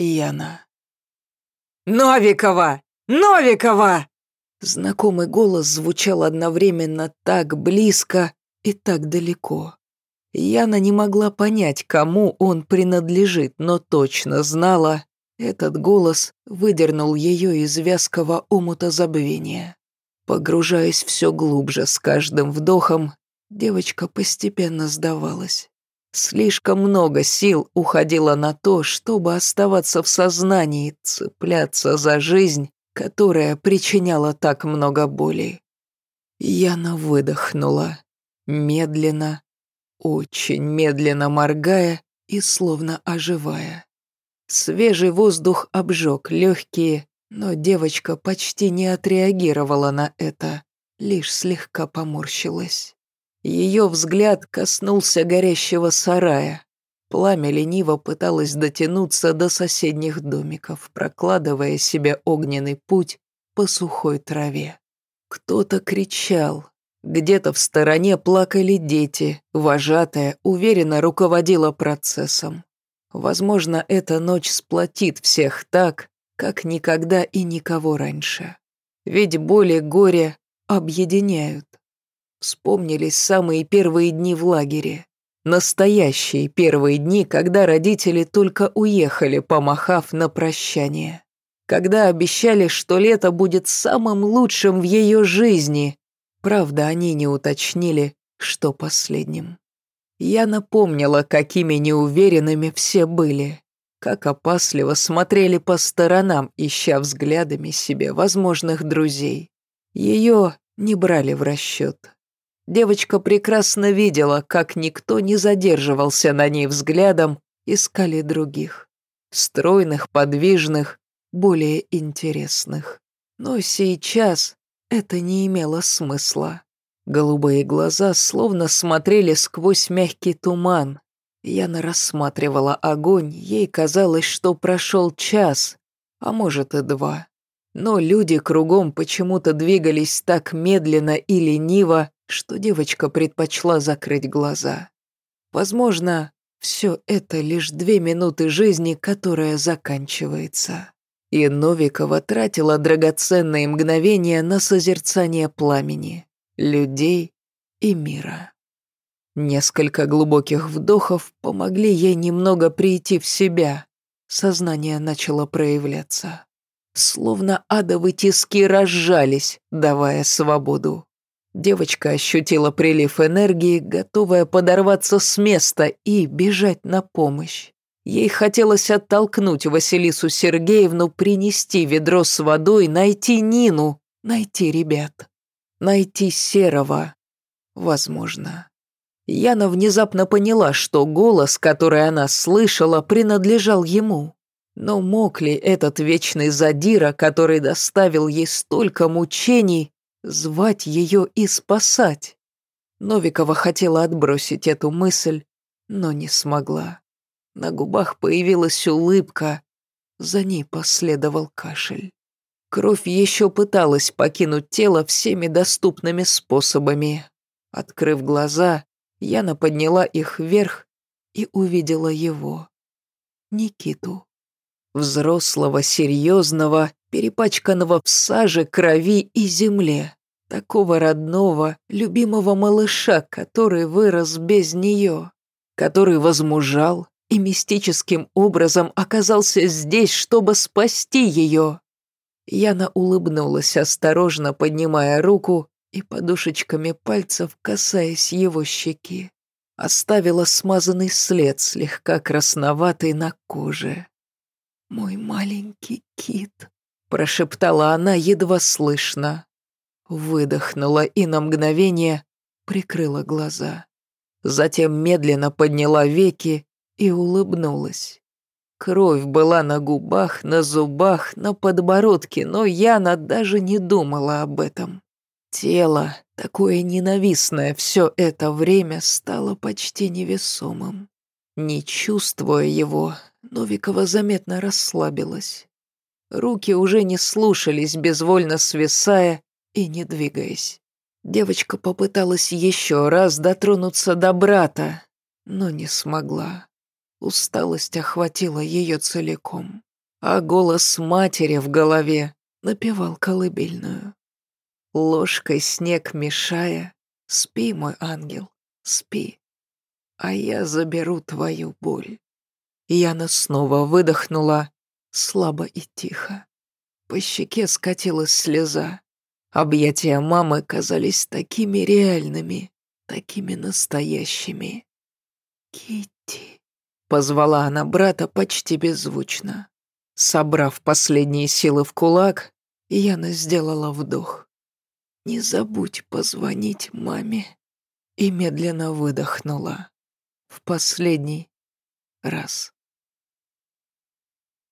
Яна. «Новикова! Новикова!» Знакомый голос звучал одновременно так близко и так далеко. Яна не могла понять, кому он принадлежит, но точно знала, этот голос выдернул ее из вязкого омута забвения. Погружаясь все глубже с каждым вдохом, девочка постепенно сдавалась. Слишком много сил уходило на то, чтобы оставаться в сознании, цепляться за жизнь, которая причиняла так много боли. Яна выдохнула, медленно, очень медленно моргая и словно оживая. Свежий воздух обжег легкие, но девочка почти не отреагировала на это, лишь слегка поморщилась. Ее взгляд коснулся горящего сарая. Пламя лениво пыталось дотянуться до соседних домиков, прокладывая себе огненный путь по сухой траве. Кто-то кричал. Где-то в стороне плакали дети, вожатая уверенно руководила процессом. Возможно, эта ночь сплотит всех так, как никогда и никого раньше. Ведь боль и горе объединяют. Вспомнились самые первые дни в лагере. Настоящие первые дни, когда родители только уехали, помахав на прощание. Когда обещали, что лето будет самым лучшим в ее жизни. Правда, они не уточнили, что последним. Я напомнила, какими неуверенными все были, как опасливо смотрели по сторонам, ища взглядами себе возможных друзей. Ее не брали в расчет. Девочка прекрасно видела, как никто не задерживался на ней взглядом, искали других. Стройных, подвижных, более интересных. Но сейчас это не имело смысла. Голубые глаза словно смотрели сквозь мягкий туман. Яна рассматривала огонь, ей казалось, что прошел час, а может и два. Но люди кругом почему-то двигались так медленно и лениво, что девочка предпочла закрыть глаза. Возможно, все это лишь две минуты жизни, которая заканчивается. И Новикова тратила драгоценные мгновения на созерцание пламени, людей и мира. Несколько глубоких вдохов помогли ей немного прийти в себя. Сознание начало проявляться. Словно адовые тиски разжались, давая свободу. Девочка ощутила прилив энергии, готовая подорваться с места и бежать на помощь. Ей хотелось оттолкнуть Василису Сергеевну, принести ведро с водой, найти Нину, найти ребят, найти Серого. Возможно. Яна внезапно поняла, что голос, который она слышала, принадлежал ему. Но мог ли этот вечный задира, который доставил ей столько мучений, звать ее и спасать. Новикова хотела отбросить эту мысль, но не смогла. На губах появилась улыбка, за ней последовал кашель. Кровь еще пыталась покинуть тело всеми доступными способами. Открыв глаза, Яна подняла их вверх и увидела его. Никиту. Взрослого, серьезного, перепачканного в саже, крови и земле. Такого родного, любимого малыша, который вырос без нее, который возмужал и мистическим образом оказался здесь, чтобы спасти ее. Яна улыбнулась, осторожно поднимая руку и подушечками пальцев касаясь его щеки. Оставила смазанный след, слегка красноватый на коже. «Мой маленький кит», прошептала она едва слышно. Выдохнула и на мгновение прикрыла глаза. Затем медленно подняла веки и улыбнулась. Кровь была на губах, на зубах, на подбородке, но Яна даже не думала об этом. Тело, такое ненавистное все это время, стало почти невесомым. Не чувствуя его, Новикова заметно расслабилась. Руки уже не слушались, безвольно свисая и не двигаясь. Девочка попыталась еще раз дотронуться до брата, но не смогла. Усталость охватила ее целиком. а голос матери в голове напевал колыбельную. Ложкой снег мешая, спи, мой ангел, спи, а я заберу твою боль. Яна снова выдохнула, слабо и тихо. По щеке скатилась слеза. Объятия мамы казались такими реальными, такими настоящими. Китти, позвала она брата почти беззвучно. Собрав последние силы в кулак, Яна сделала вдох. «Не забудь позвонить маме» и медленно выдохнула. В последний раз.